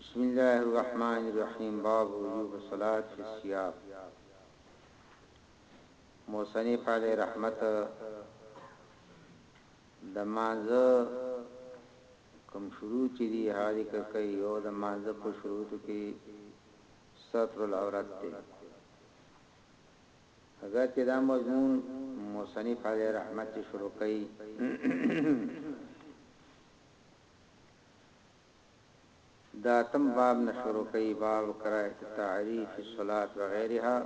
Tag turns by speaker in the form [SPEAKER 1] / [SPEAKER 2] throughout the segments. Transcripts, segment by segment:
[SPEAKER 1] بسم الله الرحمن الرحیم باب وجوب الصلاة فی الثياب موصنف علی رحمت د مانزه کوم شروع چې دی حالی کوي یو د مانزه په شروع کې ستر العورت دی اګر چه دا مضمون مصنف علیه رحمت چه شروع کړی د اتم باب نه شروع کړی باب کراهت تعریف الصلاه وغیرها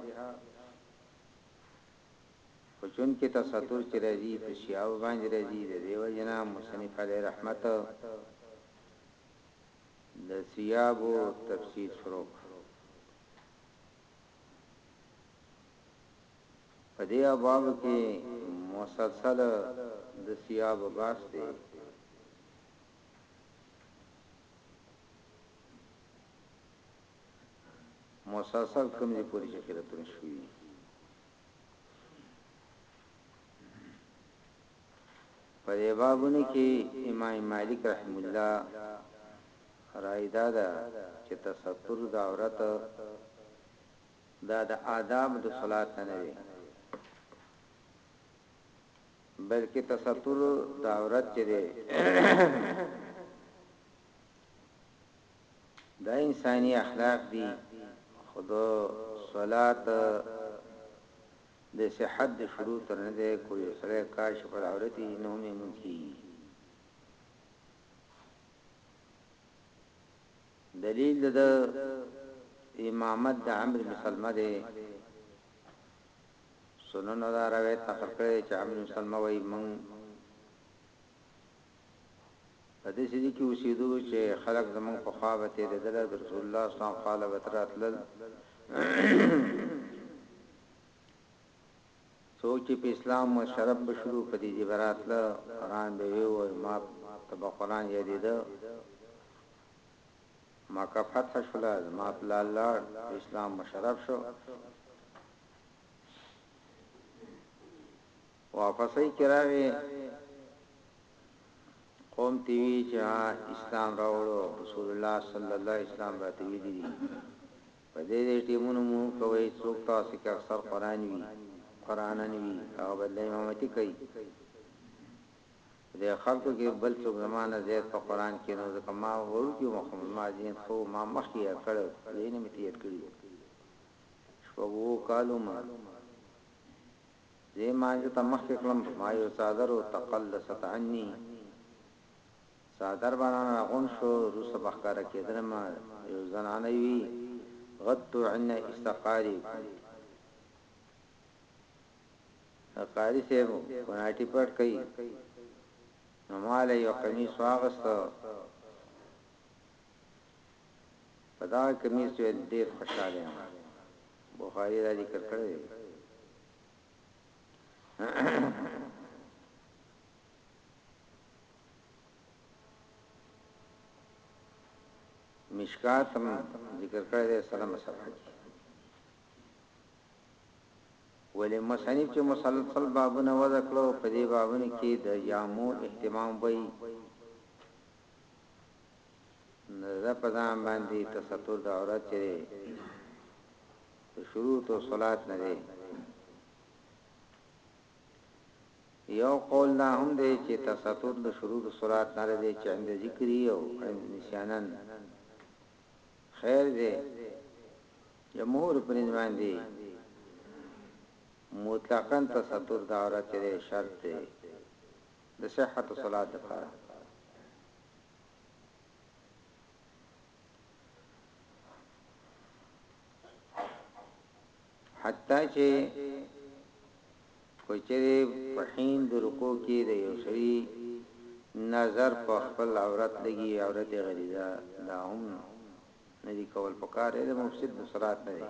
[SPEAKER 1] خو چون کې تستر چې راځي په شیاو باندې راځي د دې وجنا مصنف علیه رحمت د سیابو تفسیر شروع په دې ابواب کې مسلسل د ثياب بحث دی. مسلسل کوم دي پوری چې خیرتونه شوي په دې بابونو کې امام مالک رحمه الله رای دا ده چې تستر د عورت دا د آداب د صلات نه وي بلکې تستر د عورت چې دی دا انساني اخلاق دي خود صلات د صحت د شروع تر نه دی کو یو سړی کاشف العورت یی نو هم یی مونځ کیږی دلیل د ده امامت د عمر بن سلمه دی سنن دا روایت نقل کړی چې عمر بن سلمه وای مونږ په داسې ځای کې اوسېدو چې خلک زموږ په خوا به تېرېدل او د رسول الله صلی الله علیه وسلم خوا له به تر راتلل. څوک چې په اسلام مشرف به شول، په دې ځای به راتله، قرآن به یې ووایه، ما ته به قرآن یادېده. مکه فتح شوله، زما پلار لاړ، په اسلام مشرف شو. واپسۍ چې راغې قوم تي وي چې ها اسلام راوړو رسول الله صلی الله علیه وسلم راته ویلي دي په دې دې ټیمونو مو کوي څوک تاسو کې اکثر قران وي قرانن وي هغه بل امامتي کوي دې خلکو کې بل څوک زمانه زیات په قران کې نو ځکه ما ورکی محمد ما زین خو ما مخکې کړو دې نه متیت کړی شپږو کالو ما زه یې مانجه ته مخکې کړم، په ما یو څادر و، تقلصت عنی، څادر بارانه راغونډ شو، روسته به ښکاره کېدلم، یو زنانه وي، غطو عن استقاریکم، د قاري صاحب کوناټي پټ کړئ، نو ما له یو قمیص واغسته، په دغه کمیس ویل ډیر خوشحاله یم بخاری دا ذکر کړی دی مشکات هم ذکر کړی دی سلام صفحه کې ولې مصنف چې مسلسل بابونه وضع کړو په دې بابونه کې د جامو اهتمام وایي د په ځان باندي تستر د عورت چه دی د شروطو صلات نه دی یو قول دا هم دی چه تستر د شروطو صلات نه دی چه عند ذکری او عند نسیانن خیر دی جمهور پرین باندی مطلقاً تستر د عورت چه دی شرط دی د صحت الصلات لپاره حتی چې کوچري په حين د رکوع کې د یو سړي نظر په خپل عورت لګي عورت غریزه دا هم نه دي کول پکار دی مفسد د صلات نه دی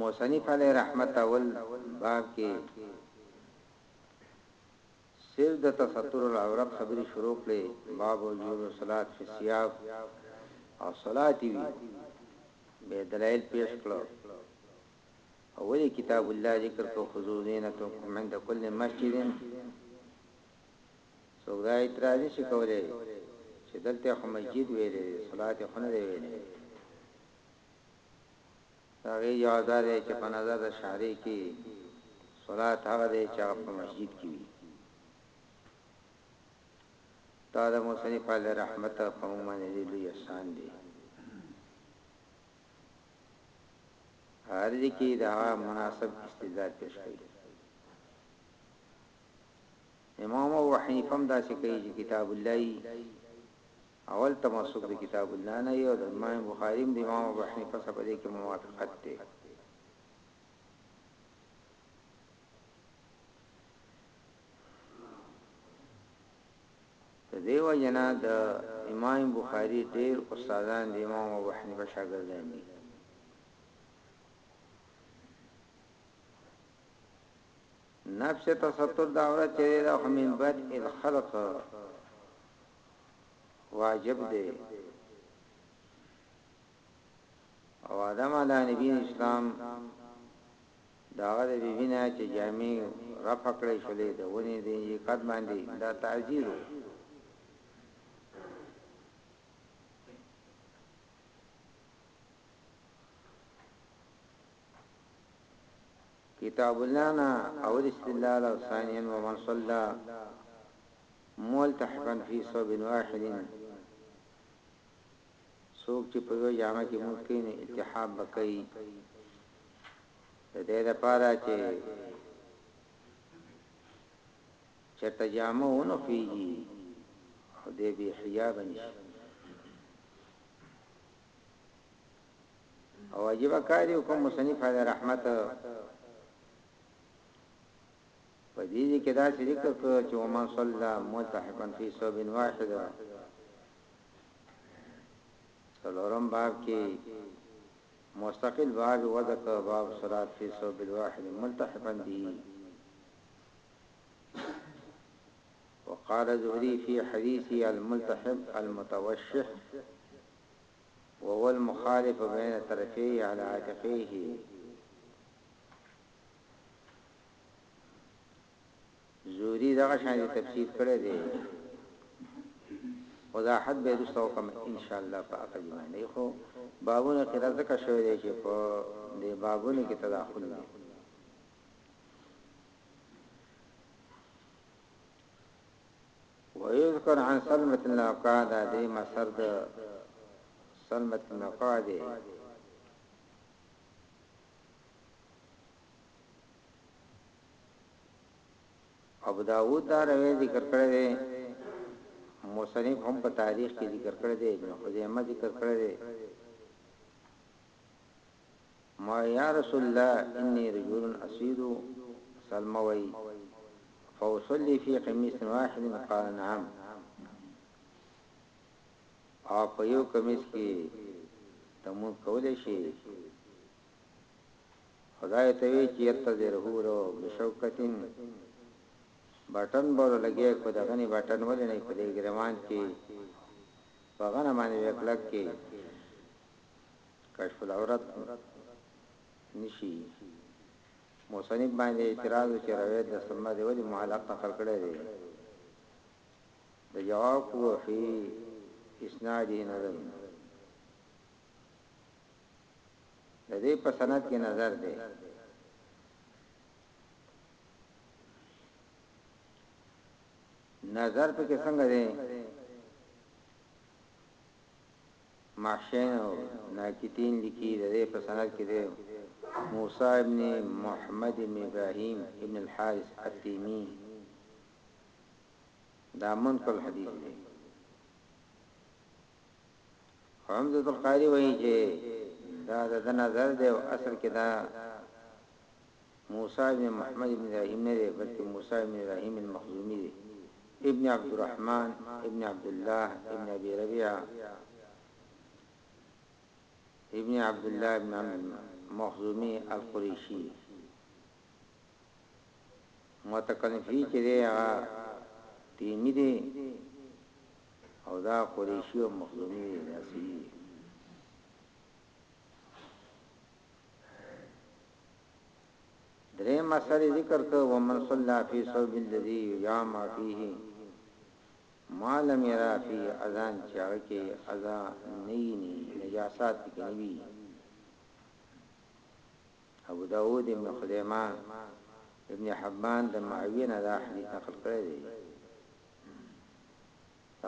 [SPEAKER 1] موصنف علیه رحمت اول باب کې صرف د تستر العورت خبرې شروع کړې باب وجوب الصلاه فی الثياب او صلات وی به دلایل پیش کړو اولی کتاب الله ذکر کو خذو زینتکم عند کل مسجد څوک دا اعتراض نه شي کولای چې دلته یې خو مسجد ویلی دی، صلات یې خو نه دی ویلی. د هغې جواب دا دی چې په نظر د شارح کې صلات هغه دی چې هغه په مسجد کې وي. دا د مصنف علیه رحمت په موږ باندې ډېر لوی احسان دی. هر ځای کې د هغه مناسب استدلال پېښ کړي. امام ابو حنیفه هم داسې کوي چې کتاب الله یي اول تمسک د کتاب الله نه یو د امام بخاری هم د امام ابو حنیفه سره په دې کې موافقت دی د دیو جنا د امام بخاری ډیر استادان د امام ابو حنیفه شاګردان دي نفس تستر دا ورځ چرې ده خو من بد الخلق واجب دی او آدم علی نبی اسلام داغه د بیبینا چې جامع رفع کړې شولې د ونی دی قد باندې دا تعذیر کتاب الله نه اول اسم الله له ثانيا ومن صلى ملتحقا في صوب واحد سوق چې په یو جامه کې موږ کین التحاب بکئی د دې لپاره چې چرته جامه ونه پیږي او دې به حجاب نشي او عجیب کار یو کوم مصنف علی رحمت په دې کې دا چې ذکر کړو چې ومن صلى ملتحقا فی صوب واحد سلورم باب کې مستقل باب وضع کا باب صلات فی صوب الواحد ملتحقا به وقال زهري في حديثه الملتحق المتوشح وهو المخالف بين طرفيه على عاتقيه زهري دغه شان دي تفسیر کړی دی خدا حد به رسته وکم ان شاء الله په اقل باندې خو بابونه کې رزق شوی دی چې په دې بابونه کې تداخل دی ويذکر عن سلمة بن الأقوع دا دې مسر د سلمة بن الأقوع دې ابو داوود دا روي ذکر کړی دی مصنف هم په تاریخ کې ذکر کړی دی ابن خزیمه ذکر کړی دی ما يا رسول الله اني رجل اسيد سلمه وي فاصلي في قميص واحد قال نعم او په یو کمیس کې تمون کولای شي خدای ته وی چې یتذره له بشوکتین بٹن بولو لګي کو دا غني بٹن ولې نه په دې ګرمان کې په غنه باندې وکړک کې کشف العورت نشي مصنف باندې اعتراض چې روایت د سمه دی ولی معلق نقل کړی دی د جواب هو فی اسناده نظر د دې په سند کې نظر دی نظر په کې څنګه دی محشین او ناکتین لیکي د دې په سند کې د موسی ابن محمد ابن ابراهیم ابن الحارث التیمی دا منکر الحدیث دی عمدة القاری وایي چې دا د نظر دی او اصل کې دا موسی ابن محمد ابن ابراهیم نه دی بلکه موسی ابن ابراهیم المخزومی دی ابن عبدالرحمن ابن عبدالله ابن ابی ربیعه ابن عبدالله ابن مخزومی القریشی متکلم فی چې دی هغه تیمی دی او دا قریشی او مخزومی دی ناصری دی دریم مسئله ذکر کړه ومن صلى في ثوب الذي يعم فيه ما لم يرى فيه اذان چې هغه کې اذا نینی نجاسات کې نوی ابو داود ابن خزیمه ابن حبان د معاویه نه دا حدیث نقل کړی دی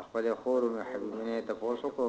[SPEAKER 1] خپل خور او حبیبینه ته پوسو کو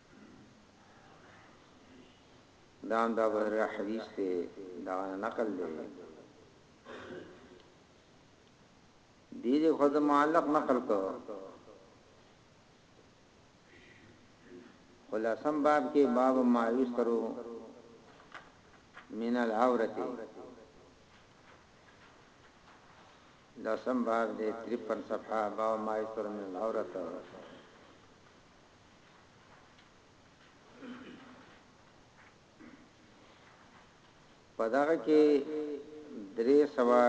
[SPEAKER 1] دا هم د ابو هريره حديث دی دغه نه نقل دی دي دي خود معلق نقل کو خلاصم باب کې باب ما یسترو من العورته لسم باب دې 53 صفحه باب ما یسترو من العورته په دغه کې درې سوه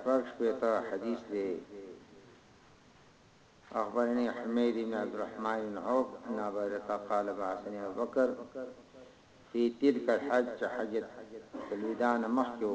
[SPEAKER 1] شپږ شپېته حدیث دی اخبرني حمید بن عبد الرحمن بن عوف ان ابا رتا قال بعثني ابو بکر في تلك الحج حجت الوداع مخکو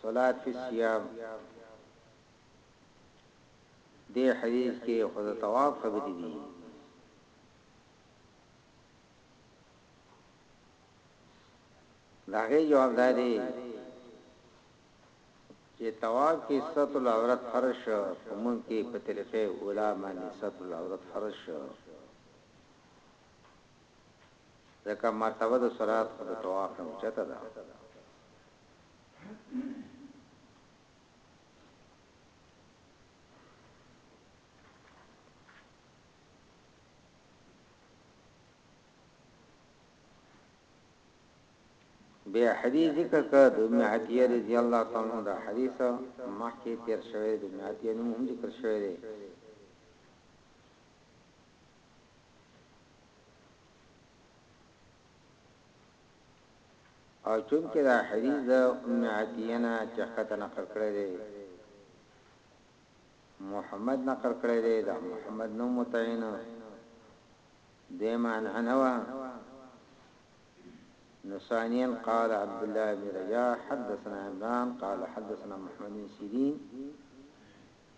[SPEAKER 1] صلاة فی الصیام دې حدیث کې خو د طواف خبرې دي داغه جواب دادی چې طواف کې ستر العورت فرض شو کومن کې په طریقې اولا باندې ستر العورت فرض شو ځکه مرتبه د صلات خو د طواف نه چته ده بیا حدیث ذکر کړ د ابن عتیه رضی الله تعالی عنہ دا حدیث مخکې تیر شوی د ابن عتیه نوم هم ذکر شوی دی او چونکه دا حدیث د ام عطیه نه چې خطا نقل کړی دی محمد نقل کړی دی دا محمد نو متعین دی مان انوا نصانيا قال عبد الله بن رجاء حدثنا عمران قال حدثنا محمد بن سيرين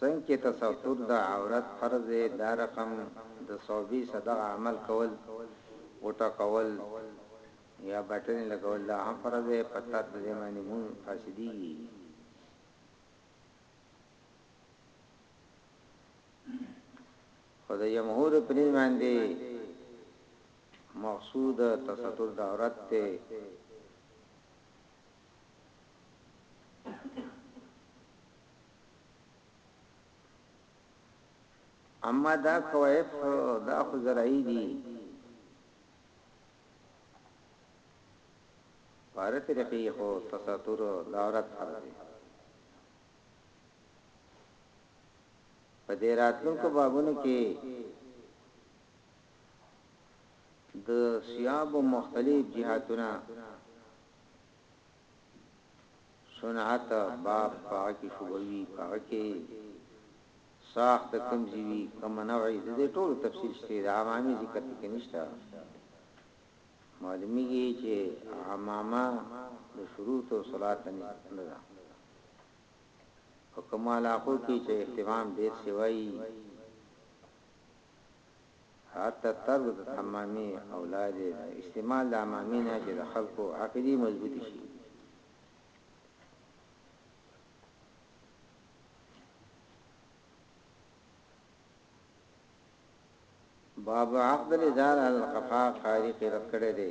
[SPEAKER 1] څنګ چه تستر د عورت فرض دی دا رقم د صوبی سه دغه عمل کول غوټه کول یا بټنی لګول دا هم فرض دی په ترک د دی باندی مونځ فاسدیږی خو د جمهور په نظر باندې مقصود تستر د عورت ته اما دا کوایف دا خو زراعي دي پاره طریقې خو تساتور دا عورت سره دي په دې راتلونکو بابونو کې د سیاب مختلف جهاتونه صنعت باب په هغه کې شوبه وي په هغه کې ساخت د کم ځي وي کم نوع د دې ټولو تفصیل شته د عامه ذکر پکې نشته معلومیږي چې عامه د شروط او صلات نه ده په کومه علاقو کې چې اهتمام ډیر سوی حتی ترک د عمامي اولاد دی نو استعمال د عمامي نه چې د خلکو عقیدې مضبوطې شي. باب عقد الازار علی القفا قاري قرت کړی دی.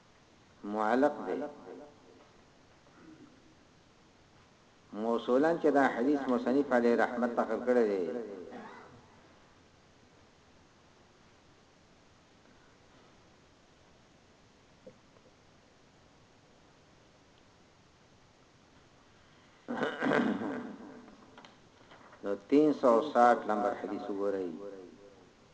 [SPEAKER 1] معلق دی موصولا چې دا حدیث مصنف علی رحمت نقل کړی دی نو 360 نمبر حدیث وګورئ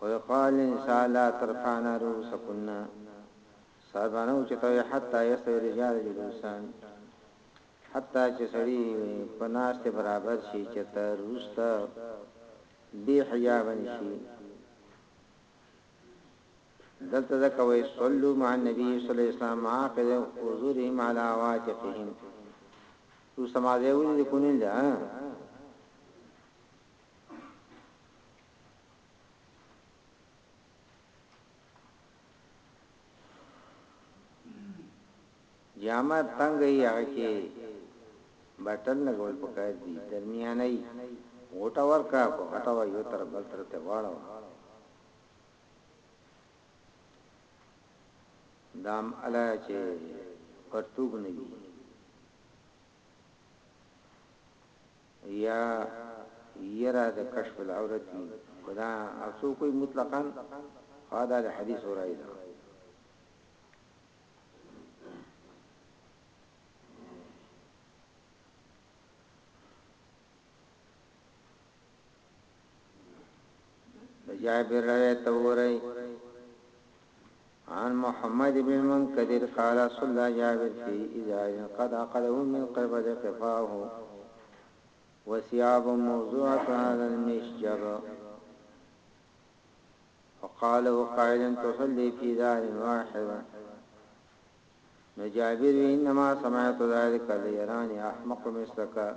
[SPEAKER 1] خو يقال ان شاء الله ترفع نا رؤوسکن سر به نه اوچتوي حتی يستوي الرجال جلوسا حتی چې سړي په ناستې برابر شي چې تر وروسته بې حجابه نشي دلته ځکه وایي صلو مع النبي صلی الله علیه وسلم عاقد حضورهم علی عواتقهم تو سمازه ولې د کونین ده جامه تنگ ای هغه کې بټن لګول پکار دي درمیانه ای غټه ورکا کو غټه و یو تر بل تر ته واړو دام الا چې پرتوګ نه وي يا يره د کشف العورت وي خو دا هر څوک وي مطلقا خو دا د حديث راي ده. جابر روایت وګورئ عن محمد بن المنكدر قال صلى جابر في إذا قد أقله من قبل قفاه وثياب موضوع على المشجر فقال قائلا تصلي في دار واحد نجابر إنما سمعت ذلك ليراني أحمق مثلك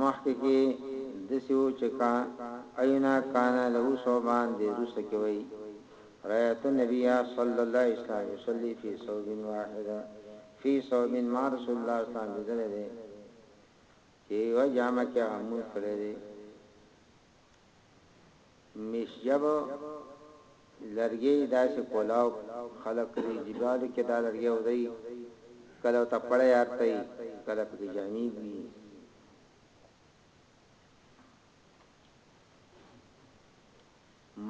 [SPEAKER 1] مخکې کې دسې وو چې کا اینا کان له ثوبان دې روسته کې وایي رایت النبی صلی الله علیه وسلم یصلی فی ثوب واحد فی ثوب ما رسول الله صلی الله علیه وسلم لیدل دې چې یو جامه کې هم مونږ کړی دی میشجب لرګی داسی کولاو خلک په جبالو کی دا لرګی اودی کله ورته پړه یاد تای کله پکی جامی وی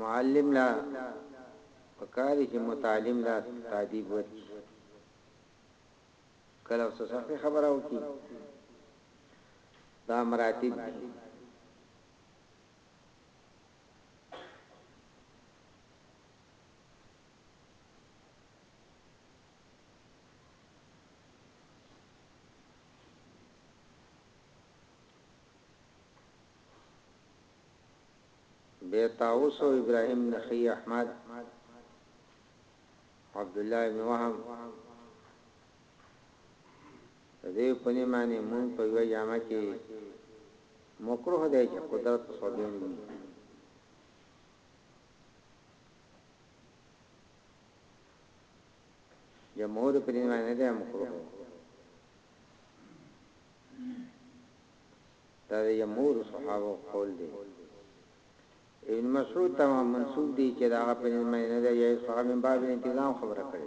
[SPEAKER 1] معلم لا پکاری چې متعلم لا تعذیب ورکی کله څه صحیح خبره وکي دا مراتب دي بيتاوس او ابراهيم نخي احمد عبد الله بن وهب د دې کونې معنی مونږ په یوه جامه کې مکروه دی چې قدرت په ثوبین وي. جمهور په دې معنی نه دی مکروه. دا د جمهور صحابه قول دی ابن مسعود ته منسوب دی چې دا په دې معنی نه دی یې صحابه باب انتظام خبره کړې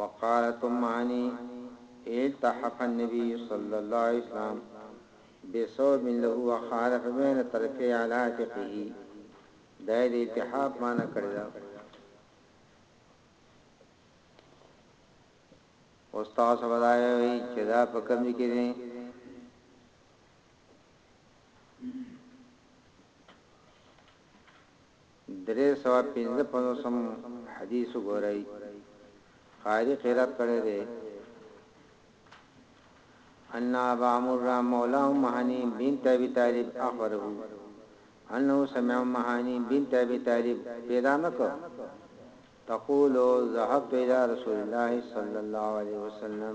[SPEAKER 1] وقال ثم عني التحق النبي صلى الله عليه وسلم بثوب له وخالف بين طرفي على عاتقه دا د التحاق معنی کړی دا استاد سبدای وی چې دا په کوم کې دي درې سوه پنځه پنځوسم حديث وګورئ قاري قرات کړی دی ان ابا مره مولاه امهاني بنت ابي طالب اخبره انه سمع امهاني بنت ابي طالب پیدا نکو تقول ذهبت الى رسول الله صلى الله عليه وسلم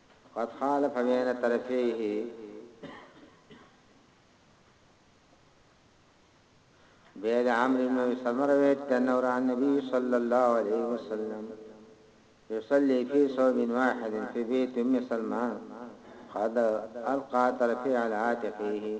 [SPEAKER 1] قد خالف بين طرفيه بيد عمرو بن سلمة رويت أنه رأى النبي صلى الله عليه وسلم يصلي في صوب واحد في بيت أم سلمة خدا القاتل فی على عاتقه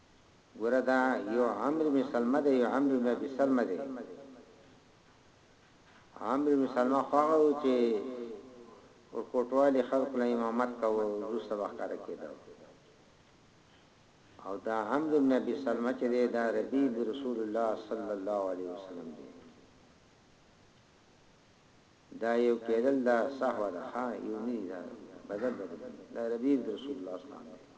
[SPEAKER 1] ګوره دا يو عمرو بن سلمه دی يو عمرو بن ابي سلمه دی عمرو بن سلمه خو هغه و چې ور کوټوالي خلق له امامت کاوه روسه وخاره کېده او دا عمرو بن ابي سلمه چې دی دا ربي رسول الله صلی الله علیه وسلم دی دا یو کېدل دا صحوه ده ها یو نه دا بدل بدل دا ربي رسول الله صلی الله علیه وسلم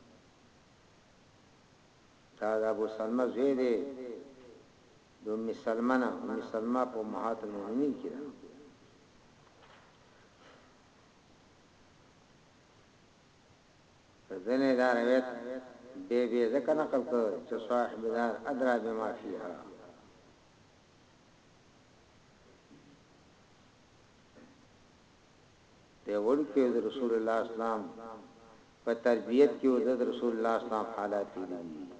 [SPEAKER 1] دا د ابو سلمه زوی دی د ام سلمه نه ام سلمه په امهات المؤمنین کې ده ځنه دا روایت به به ځکه نقل کړ چې صاحب دار ادرا بما فيها دی وړوکی وو د رسول الله اسلام په تربیت کې وو د رسول الله اسلام حالات لیدلی دي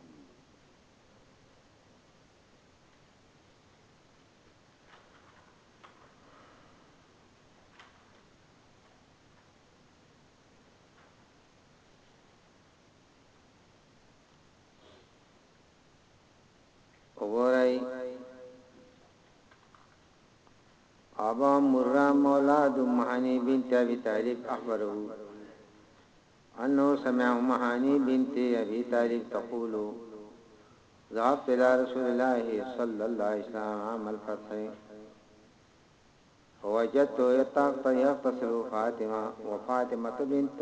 [SPEAKER 1] أبا مرام مولاد محاني بنت أبي طالب أخبره أنه سمع محاني بنت أبي طالب تقول ذهبت إلى رسول الله صلى الله عليه وسلم عام الفتح ووجدته يغتسل فاطمة وفاطمة بنت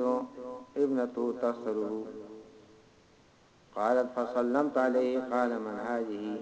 [SPEAKER 1] ابنته تغسله قالت فسلمت عليه قال من هذه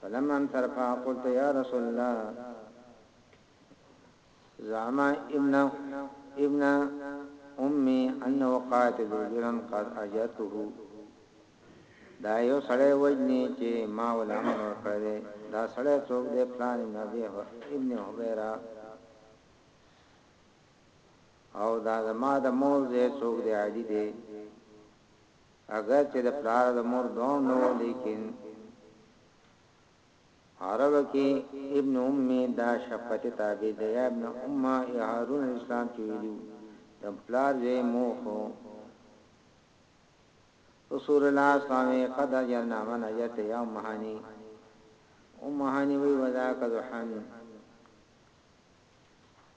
[SPEAKER 1] فلما انصرف قلت يا رسول الله زعم ابن ابن امي انه قاتل جرا قد اجته دا یو سړی وجنی چې ما ول امر ورکړی دا سړی څوک دی پلان نبی ابن حبیرا او دا زما د مور زه څوک دی عادی دی اګر چې د پلار او د مور دوام نه و لیکن عرب کې ابن امي دا شفقت تابع دی یا ابن امه یا هارون الاسلام چې ویلو د پلار یې موخو رسول الله صلی الله علیه وسلم قد اجرنا من اجرت یا امهانی امهانی وی وذاک ذحن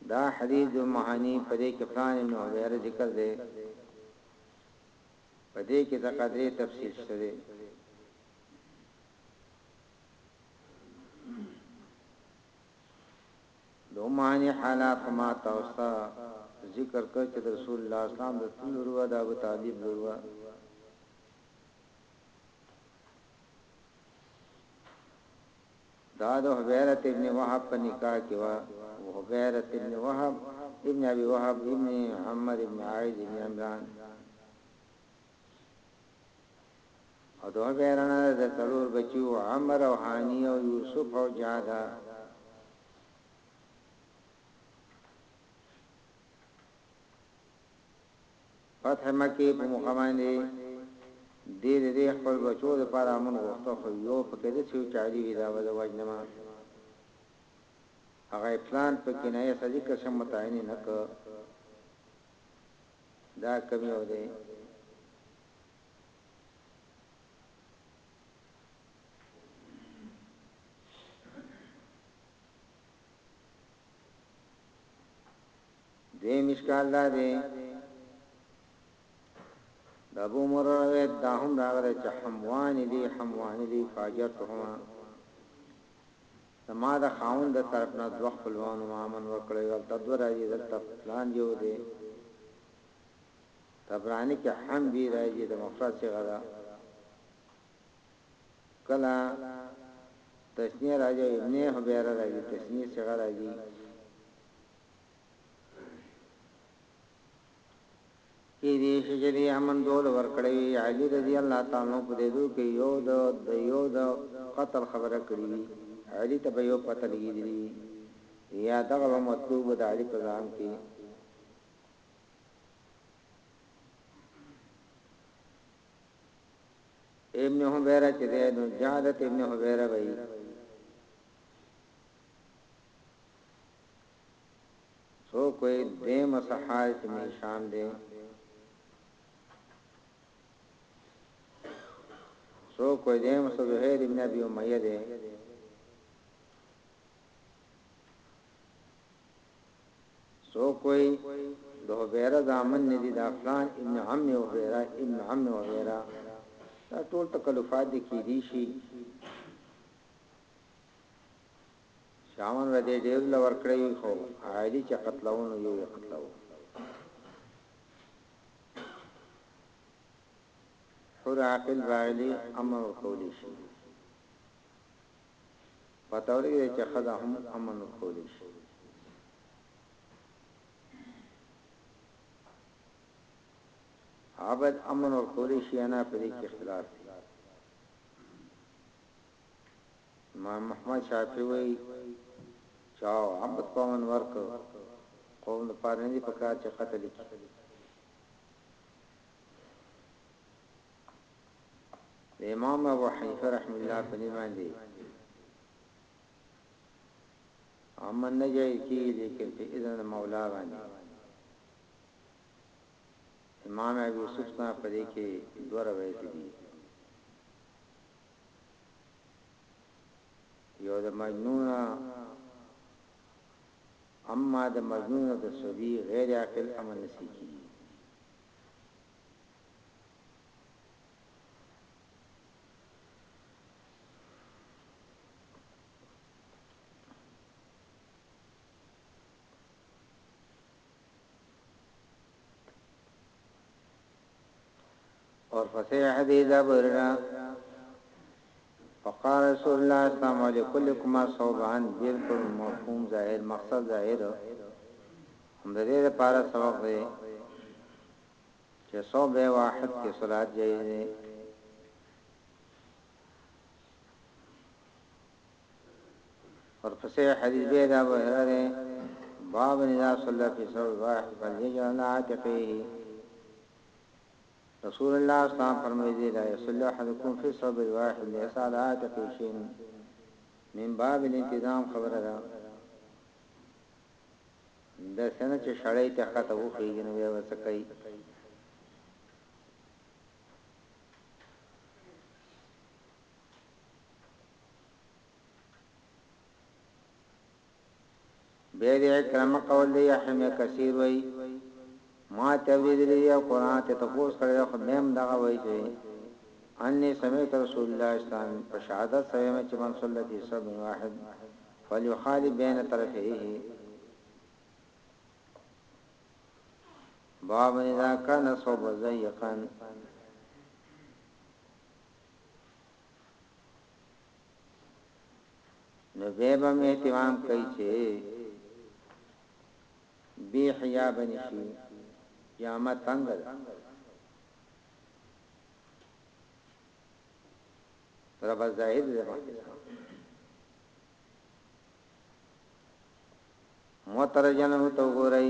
[SPEAKER 1] دا حدیث امهانی پدې کې فلان ابن عبیر ذکر دی په دې کې دقه درې تفسیر شته دی. دومانی حالات ما تاسو ذکر کړ چې رسول الله اسلام د تلور و د ابو طالب لور و دا د حبيرة ابن وهب په نکاح کې وه، حبيرة ابن وهب ابن ابي وهب ابن محمد ابن عائذ ابن عمران او د حبيرة نه د څلور بچيو عمر او هاني او يوسف او جاده فتح مکې په موخه باندې دې د دې خپل بچو د پاره امن غوښته خو يو پکې داسې يو چې علي وي دا به زه وژنمه هغه يې پلان په کنايه سره ذکر شم متعين يې نه کړ دا کوم يو دی دویم اشکال دا دی د ابو مره روایت دا هم راغلی چې حموان لی حموان لی فاجرتهما زما د خاون د طرف نه دوه خپلوانو ما من ورکړی ول تدور راځي دلته پلان یو دی تبرانی کې حم بی راځي د مفرد څخه دا کلا تسنیه راځي ابن حبیره راځي تسنیه څخه راځي کیدی شی چه دی امن دوه له ورکړی وی علی رضی الله تعالی عنه په دی دوه کی یو د د یو د قتل خبره کړی وی علی ته به یو پته لګیدلی وی یا دغه به مطلوب د علی په ځان کی ابن حبیره چه دی نو جادت ابن حبیره بی څوک وای دی مسحار کی می شام دی څوک وای دی مسحار ابن ابي اميه دی څوک وای د هبيره زامن ندي د افلان ابن عم هبيره ابن عم هبيره دا ټول تکلفات دي کې دي شي شامن له دې ډېر له ورکړی وي خو عالی چې قتلوو نو یو یې قتلوو. حور عاقل راغلی امن ورکولی شي. پته ولګېده چې ښځه هم امن ورکولی شي. عبد امن ورکولی شي یا نه په دې کې اختلاف دی. امام احمد شافعي وايي، چا عمد په امن ورکړ، قوم لپاره نه دي پکار چې قتل يې کړي. د امام ابو حنيفه رحمه الله په دې باندې امن نه جایز کیږي لیکن په اذن د مولا باندې امام ابو یوسف نه پدې کې دوه روایت دي یو د مجنون اما د مجنون د سبي غیر عاقل امن نسی کی اور پسې حدیث دا بریرا فقال رسول الله اسلام علیکم صوبان بالکل مفهوم ظاهر مقصد ظاهر هم د دې لپاره سبق دی چې صوب واحد کې صلات جایز دی ورپسې حديث بيا د ابو هريره دی باب اذا صلى في ثوب واحد فليجعل عاتقيه رسول الله صلی الله علیه وسلم فرمایلی لا يصلي احدكم في ثوب واحد ليس على عاتقه شيء من باب الانتظام خبره ده د سنه چې شړې ته خطه وخیږي نو بیا وسکای بیا د عکرمه قول دی یحیی ابن کثیر وایي ما ته اوریدلی دی او قرآن ته تپوس کړی دی خو بیا هم دغه وایي چې انی سمعت رسول الله اسلام په شهادت سره یم چې من صلی فی صف واحد فلیخالف بین طرفیه باب اذا كان صوب ضيقا نو به به اهتمام کوي چې بی حیا بنی شي جامه تنگ ده رب زاهد دې مترجنه ته وګورئ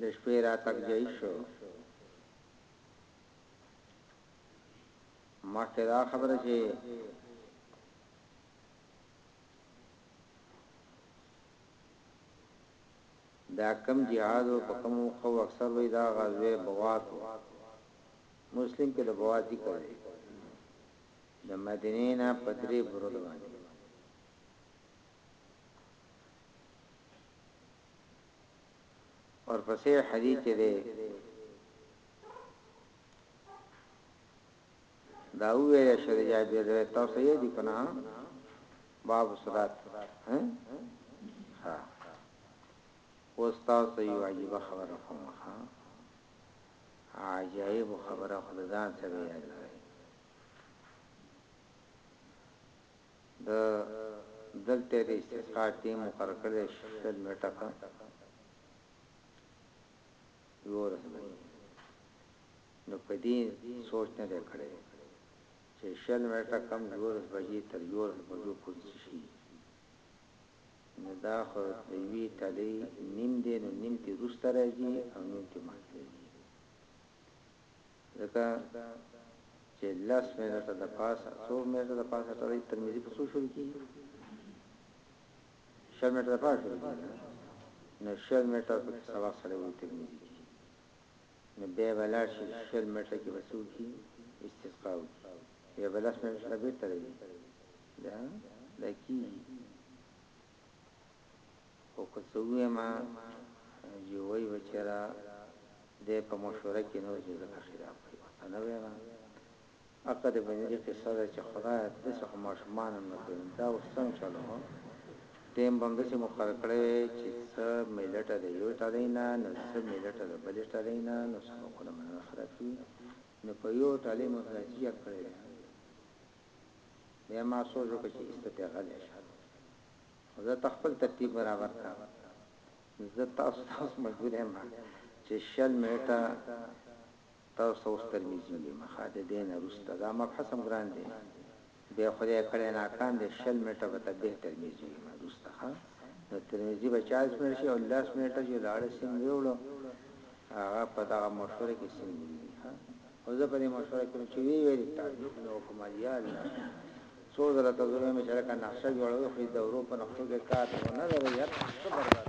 [SPEAKER 1] د شپې را تکجای شو مخکې دا خبره چې دا کم جهاد او په کم خو اکثر وې دا غزوه بوات مسلم کې د بوعث ذکر دی د مدینې نه په درې برود باندې اور پسې حدیث دی دا ویل شری جابر دی تاسو یې دی کنه باب صلات ها ها اوس تاسو یو عجیب خبره کومه عجایب خبره خو ځان سره یاد کړئ د دلته د استسقا ټیم مقرر کړی شل میټه کا یو رسمه نو په دې سوچ نه دی کړی چې شل میټه کم یو رس بجې تر یو رس بجو پورې شي نو دا خو د یوې تلۍ نیم دی، نو نیم ترې وروسته راځي او نیم ترې مخکې راځي، ځکه چې لس منټه د پاسه، څو منټه د پاسه تلۍ ترمذي په څو شروع کېږي؟ شل منټه د پاسه شروع کېږي، نو شل منټه پکې سبق سړی وایي ترمذي کې. نو بیا به لاړ شي شل منټه کې به څه وکړي استسقا وکړي بیا به لس منټه له بیرته راځي دا دا کیږي خو که څه ووایم چې وای بچرا د په مشوره کې نو ځکه خلاف کوي ورته نه وایم اکه د بندی قصه ده چه خدایه دسی خو ماشومان هم نه کوی دا اوس څنګ چل وه ټیم به هم دسی مقرر کړی وی چه څه میلټه د یو ټلی نه نو څه میلټه د بلی ټلی نه نو سبقونه به نه خرابیوی نو په یو ټلی مو داسی چل کړی دی بیا ما سوچ وکړ چه ایسته پی غلی شم خو زه ته خپل ترتیب برابر کړم نو زه تاسو ته اوس مجبور یم چه شل منټه تاسو ته اوس ترميزي يم ښه د دې نه روسته دا مبحث هم ګران دی بې خدای کړی ناکام دی شل منټه به ته به ترميزي يم روسته ښه نو ترميزي به چالس منټ شي او لس منټه جو لاړه سيم وي وړو هغه په دغه مشوره کې سيم وي ښه او زه په دې مشوره کې چې وی ویل تاسو خو نو کومه دی الله څو زره ته زوی مې چې لکه نقشه جوړوي خو د اروپا نقشو کې کار نه لري یا څه برباد